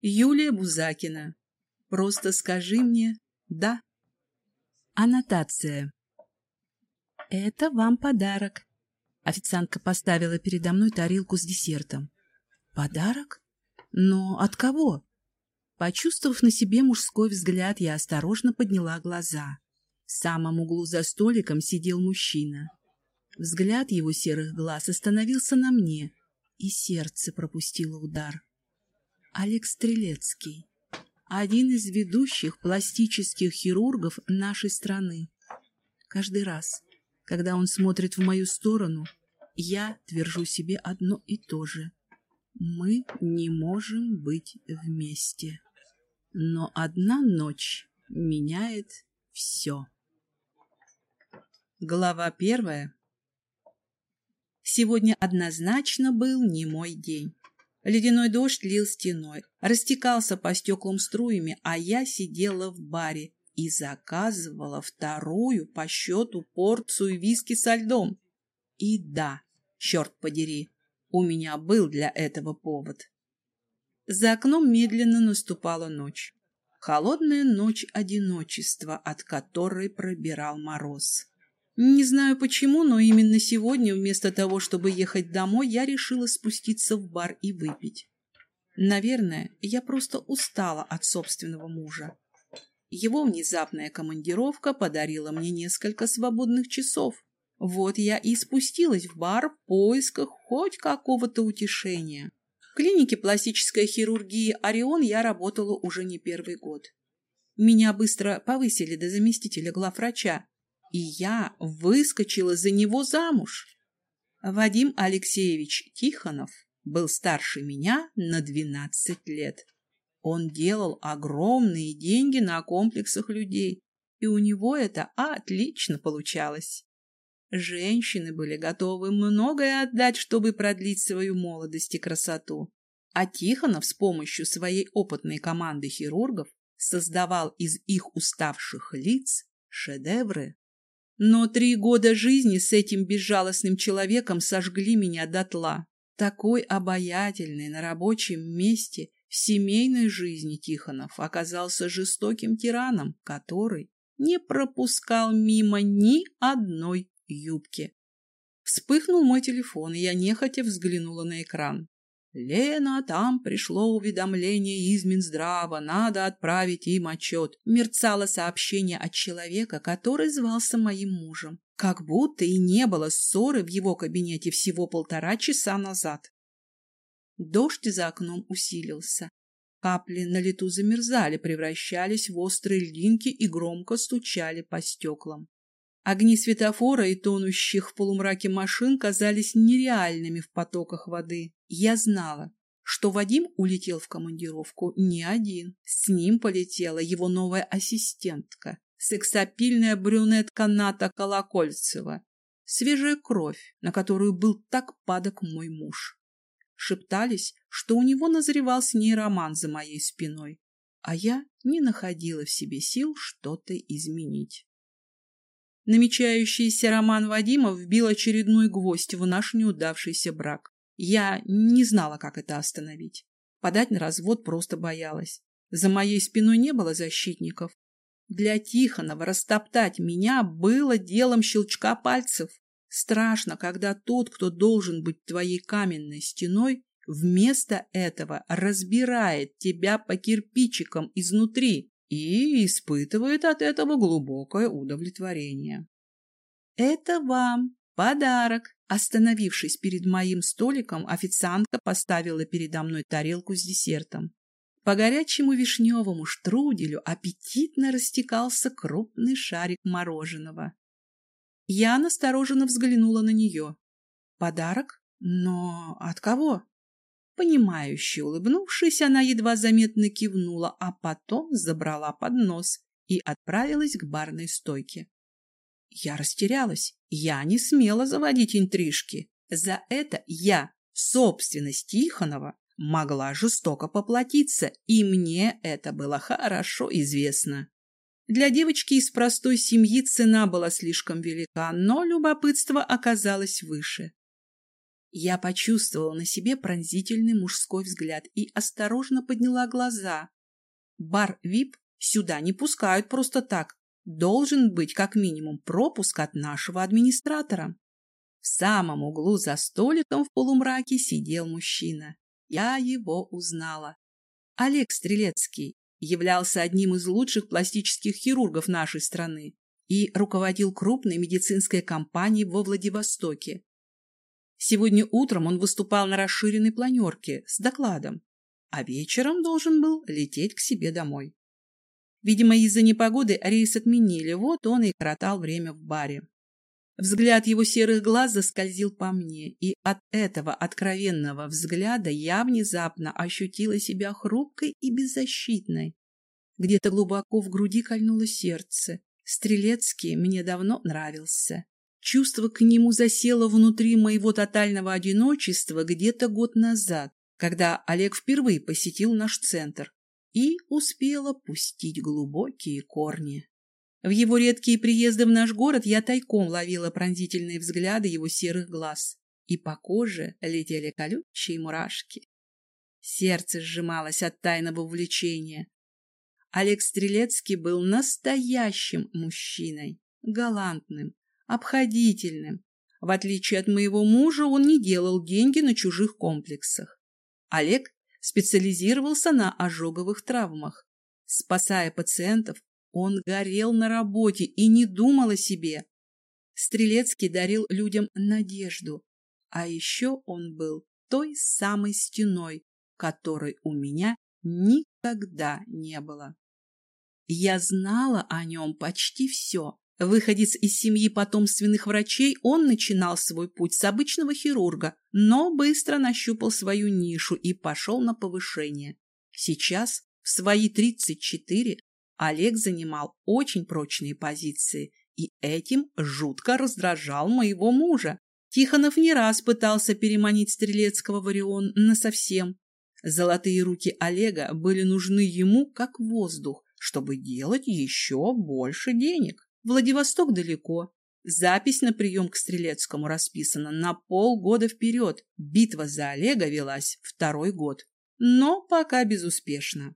Юлия Бузакина. Просто скажи мне «да». Аннотация. Это вам подарок. Официантка поставила передо мной тарелку с десертом. Подарок? Но от кого? Почувствовав на себе мужской взгляд, я осторожно подняла глаза. В самом углу за столиком сидел мужчина. Взгляд его серых глаз остановился на мне, и сердце пропустило удар. Олег Стрелецкий, один из ведущих пластических хирургов нашей страны. Каждый раз, когда он смотрит в мою сторону, я твержу себе одно и то же. Мы не можем быть вместе. Но одна ночь меняет все. Глава первая. Сегодня однозначно был не мой день. Ледяной дождь лил стеной, растекался по стеклам струями, а я сидела в баре и заказывала вторую по счету порцию виски со льдом. И да, черт подери, у меня был для этого повод. За окном медленно наступала ночь. Холодная ночь одиночества, от которой пробирал мороз. Не знаю почему, но именно сегодня, вместо того, чтобы ехать домой, я решила спуститься в бар и выпить. Наверное, я просто устала от собственного мужа. Его внезапная командировка подарила мне несколько свободных часов. Вот я и спустилась в бар в поисках хоть какого-то утешения. В клинике пластической хирургии «Орион» я работала уже не первый год. Меня быстро повысили до заместителя главврача, и я выскочила за него замуж. Вадим Алексеевич Тихонов был старше меня на 12 лет. Он делал огромные деньги на комплексах людей, и у него это отлично получалось. Женщины были готовы многое отдать, чтобы продлить свою молодость и красоту. А Тихонов с помощью своей опытной команды хирургов создавал из их уставших лиц шедевры. Но три года жизни с этим безжалостным человеком сожгли меня дотла. Такой обаятельный на рабочем месте в семейной жизни Тихонов оказался жестоким тираном, который не пропускал мимо ни одной юбки. Вспыхнул мой телефон, и я нехотя взглянула на экран. «Лена, там пришло уведомление из Минздрава, надо отправить им отчет». Мерцало сообщение от человека, который звался моим мужем. Как будто и не было ссоры в его кабинете всего полтора часа назад. Дождь за окном усилился. Капли на лету замерзали, превращались в острые льдинки и громко стучали по стеклам. Огни светофора и тонущих в полумраке машин казались нереальными в потоках воды. Я знала, что Вадим улетел в командировку не один. С ним полетела его новая ассистентка, сексапильная брюнетка Ната Колокольцева, свежая кровь, на которую был так падок мой муж. Шептались, что у него назревал с ней роман за моей спиной, а я не находила в себе сил что-то изменить. Намечающийся роман Вадима вбил очередной гвоздь в наш неудавшийся брак. Я не знала, как это остановить. Подать на развод просто боялась. За моей спиной не было защитников. Для Тихонова растоптать меня было делом щелчка пальцев. Страшно, когда тот, кто должен быть твоей каменной стеной, вместо этого разбирает тебя по кирпичикам изнутри и испытывает от этого глубокое удовлетворение. «Это вам подарок!» Остановившись перед моим столиком, официантка поставила передо мной тарелку с десертом. По горячему вишневому штруделю аппетитно растекался крупный шарик мороженого. Я настороженно взглянула на нее. «Подарок? Но от кого?» Понимающе улыбнувшись, она едва заметно кивнула, а потом забрала поднос и отправилась к барной стойке. Я растерялась. Я не смела заводить интрижки. За это я, собственность Тихонова, могла жестоко поплатиться, и мне это было хорошо известно. Для девочки из простой семьи цена была слишком велика, но любопытство оказалось выше. Я почувствовала на себе пронзительный мужской взгляд и осторожно подняла глаза. Бар ВИП сюда не пускают просто так. Должен быть как минимум пропуск от нашего администратора. В самом углу за столиком в полумраке сидел мужчина. Я его узнала. Олег Стрелецкий являлся одним из лучших пластических хирургов нашей страны и руководил крупной медицинской компанией во Владивостоке. Сегодня утром он выступал на расширенной планерке с докладом, а вечером должен был лететь к себе домой. Видимо, из-за непогоды рейс отменили, вот он и коротал время в баре. Взгляд его серых глаз заскользил по мне, и от этого откровенного взгляда я внезапно ощутила себя хрупкой и беззащитной. Где-то глубоко в груди кольнуло сердце. Стрелецкий мне давно нравился. Чувство к нему засело внутри моего тотального одиночества где-то год назад, когда Олег впервые посетил наш центр и успела пустить глубокие корни. В его редкие приезды в наш город я тайком ловила пронзительные взгляды его серых глаз, и по коже летели колючие мурашки. Сердце сжималось от тайного увлечения. Олег Стрелецкий был настоящим мужчиной, галантным, обходительным. В отличие от моего мужа, он не делал деньги на чужих комплексах. Олег специализировался на ожоговых травмах. Спасая пациентов, он горел на работе и не думал о себе. Стрелецкий дарил людям надежду, а еще он был той самой стеной, которой у меня никогда не было. Я знала о нем почти все. Выходец из семьи потомственных врачей, он начинал свой путь с обычного хирурга, но быстро нащупал свою нишу и пошел на повышение. Сейчас, в свои 34, Олег занимал очень прочные позиции и этим жутко раздражал моего мужа. Тихонов не раз пытался переманить Стрелецкого в Орион насовсем. Золотые руки Олега были нужны ему как воздух, чтобы делать еще больше денег. Владивосток далеко. Запись на прием к Стрелецкому расписана на полгода вперед. Битва за Олега велась второй год. Но пока безуспешно.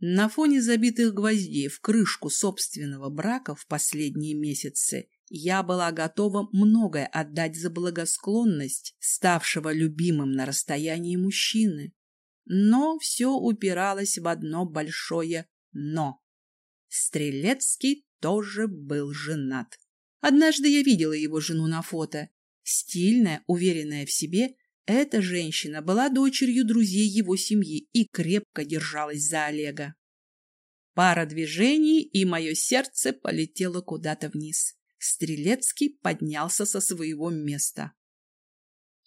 На фоне забитых гвоздей в крышку собственного брака в последние месяцы я была готова многое отдать за благосклонность ставшего любимым на расстоянии мужчины. Но все упиралось в одно большое «но». Стрелецкий тоже был женат. Однажды я видела его жену на фото. Стильная, уверенная в себе, эта женщина была дочерью друзей его семьи и крепко держалась за Олега. Пара движений, и мое сердце полетело куда-то вниз. Стрелецкий поднялся со своего места.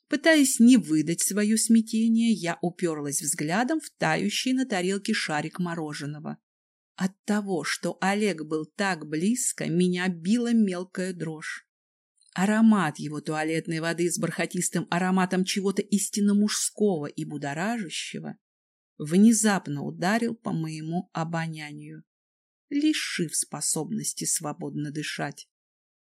Пытаясь не выдать свое смятение, я уперлась взглядом в тающий на тарелке шарик мороженого. От того, что Олег был так близко, меня била мелкая дрожь. Аромат его туалетной воды с бархатистым ароматом чего-то истинно мужского и будоражащего внезапно ударил по моему обонянию, лишив способности свободно дышать.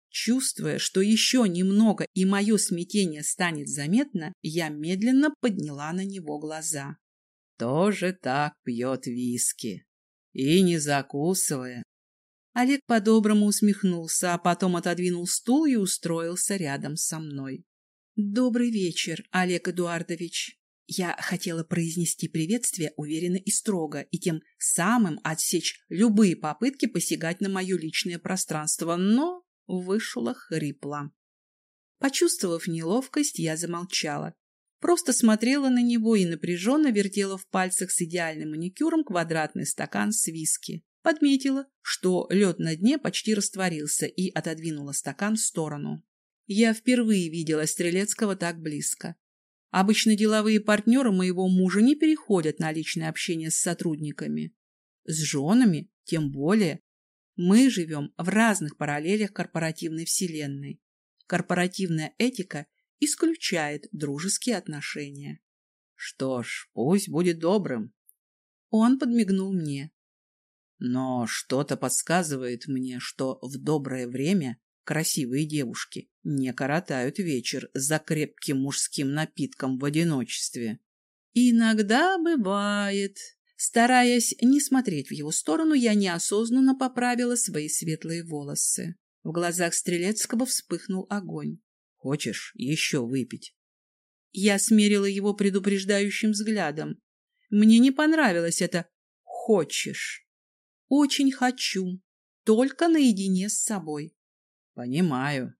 Чувствуя, что еще немного и мое смятение станет заметно, я медленно подняла на него глаза. Тоже так пьет виски. И не закусывая, Олег по-доброму усмехнулся, а потом отодвинул стул и устроился рядом со мной. «Добрый вечер, Олег Эдуардович!» Я хотела произнести приветствие уверенно и строго, и тем самым отсечь любые попытки посягать на мое личное пространство, но вышло хрипло. Почувствовав неловкость, я замолчала. Просто смотрела на него и напряженно вертела в пальцах с идеальным маникюром квадратный стакан с виски. Подметила, что лед на дне почти растворился и отодвинула стакан в сторону. Я впервые видела Стрелецкого так близко. Обычно деловые партнеры моего мужа не переходят на личное общение с сотрудниками. С женами тем более. Мы живем в разных параллелях корпоративной вселенной. Корпоративная этика исключает дружеские отношения. Что ж, пусть будет добрым. Он подмигнул мне. Но что-то подсказывает мне, что в доброе время красивые девушки не коротают вечер за крепким мужским напитком в одиночестве. Иногда бывает. Стараясь не смотреть в его сторону, я неосознанно поправила свои светлые волосы. В глазах Стрелецкого вспыхнул огонь. «Хочешь еще выпить?» Я смерила его предупреждающим взглядом. Мне не понравилось это «хочешь». Очень хочу, только наедине с собой. Понимаю.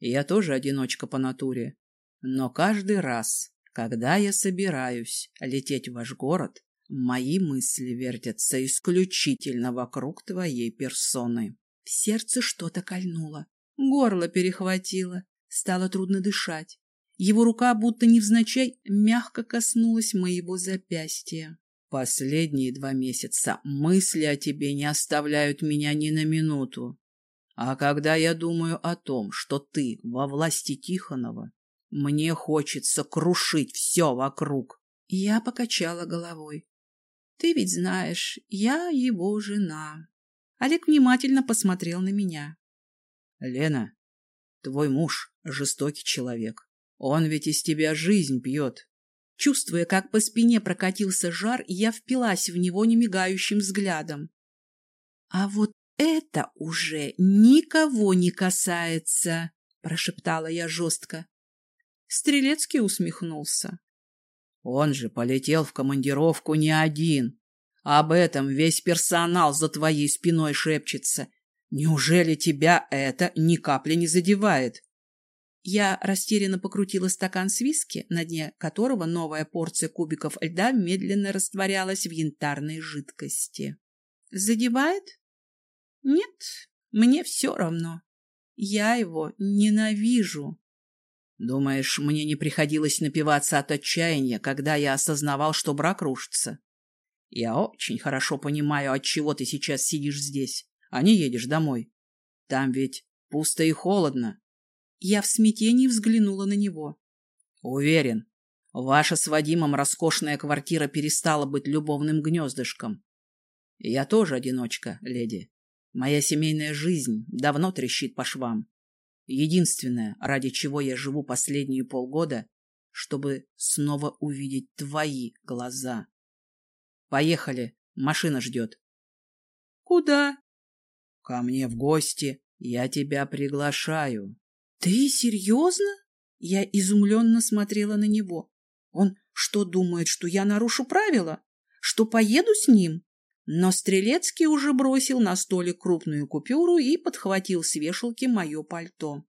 Я тоже одиночка по натуре. Но каждый раз, когда я собираюсь лететь в ваш город, мои мысли вертятся исключительно вокруг твоей персоны. В сердце что-то кольнуло, горло перехватило, стало трудно дышать. Его рука, будто невзначай, мягко коснулась моего запястья. Последние два месяца мысли о тебе не оставляют меня ни на минуту. А когда я думаю о том, что ты во власти Тихонова, мне хочется крушить все вокруг. Я покачала головой. Ты ведь знаешь, я его жена. Олег внимательно посмотрел на меня. Лена, твой муж жестокий человек. Он ведь из тебя жизнь пьет. Чувствуя, как по спине прокатился жар, я впилась в него немигающим взглядом. «А вот это уже никого не касается!» — прошептала я жестко. Стрелецкий усмехнулся. «Он же полетел в командировку не один. Об этом весь персонал за твоей спиной шепчется. Неужели тебя это ни капли не задевает?» Я растерянно покрутила стакан с виски, на дне которого новая порция кубиков льда медленно растворялась в янтарной жидкости. Задевает? Нет, мне все равно. Я его ненавижу. Думаешь, мне не приходилось напиваться от отчаяния, когда я осознавал, что брак рушится? Я очень хорошо понимаю, от чего ты сейчас сидишь здесь, а не едешь домой. Там ведь пусто и холодно. Я в смятении взглянула на него. Уверен, ваша с Вадимом роскошная квартира перестала быть любовным гнездышком. Я тоже одиночка, леди. Моя семейная жизнь давно трещит по швам. Единственное, ради чего я живу последние полгода, чтобы снова увидеть твои глаза. Поехали, машина ждет. Куда? Ко мне в гости. Я тебя приглашаю. «Ты серьезно?» Я изумленно смотрела на него. «Он что, думает, что я нарушу правила? Что поеду с ним?» Но Стрелецкий уже бросил на столик крупную купюру и подхватил с вешалки мое пальто.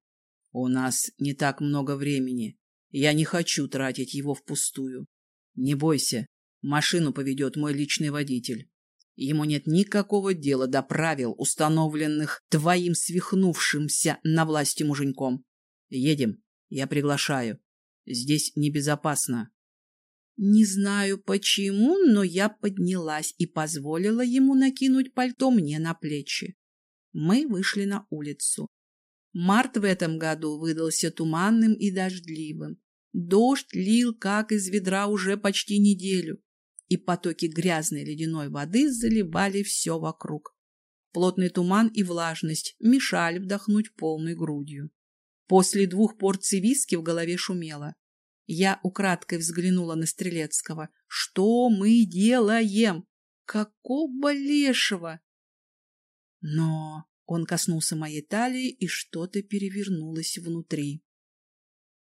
«У нас не так много времени. Я не хочу тратить его впустую. Не бойся, машину поведет мой личный водитель. Ему нет никакого дела до правил, установленных твоим свихнувшимся на власти муженьком. Едем, я приглашаю. Здесь небезопасно. Не знаю почему, но я поднялась и позволила ему накинуть пальто мне на плечи. Мы вышли на улицу. Март в этом году выдался туманным и дождливым. Дождь лил, как из ведра, уже почти неделю и потоки грязной ледяной воды заливали все вокруг. Плотный туман и влажность мешали вдохнуть полной грудью. После двух порций виски в голове шумело. Я украдкой взглянула на Стрелецкого. «Что мы делаем? Какого лешего?» Но он коснулся моей талии, и что-то перевернулось внутри.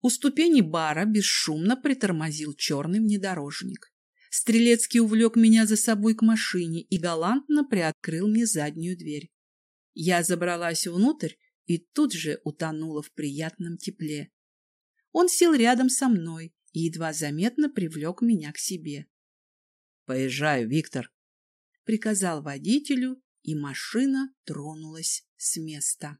У ступени бара бесшумно притормозил черный внедорожник. Стрелецкий увлек меня за собой к машине и галантно приоткрыл мне заднюю дверь. Я забралась внутрь и тут же утонула в приятном тепле. Он сел рядом со мной и едва заметно привлек меня к себе. — Поезжаю, Виктор, — приказал водителю, и машина тронулась с места.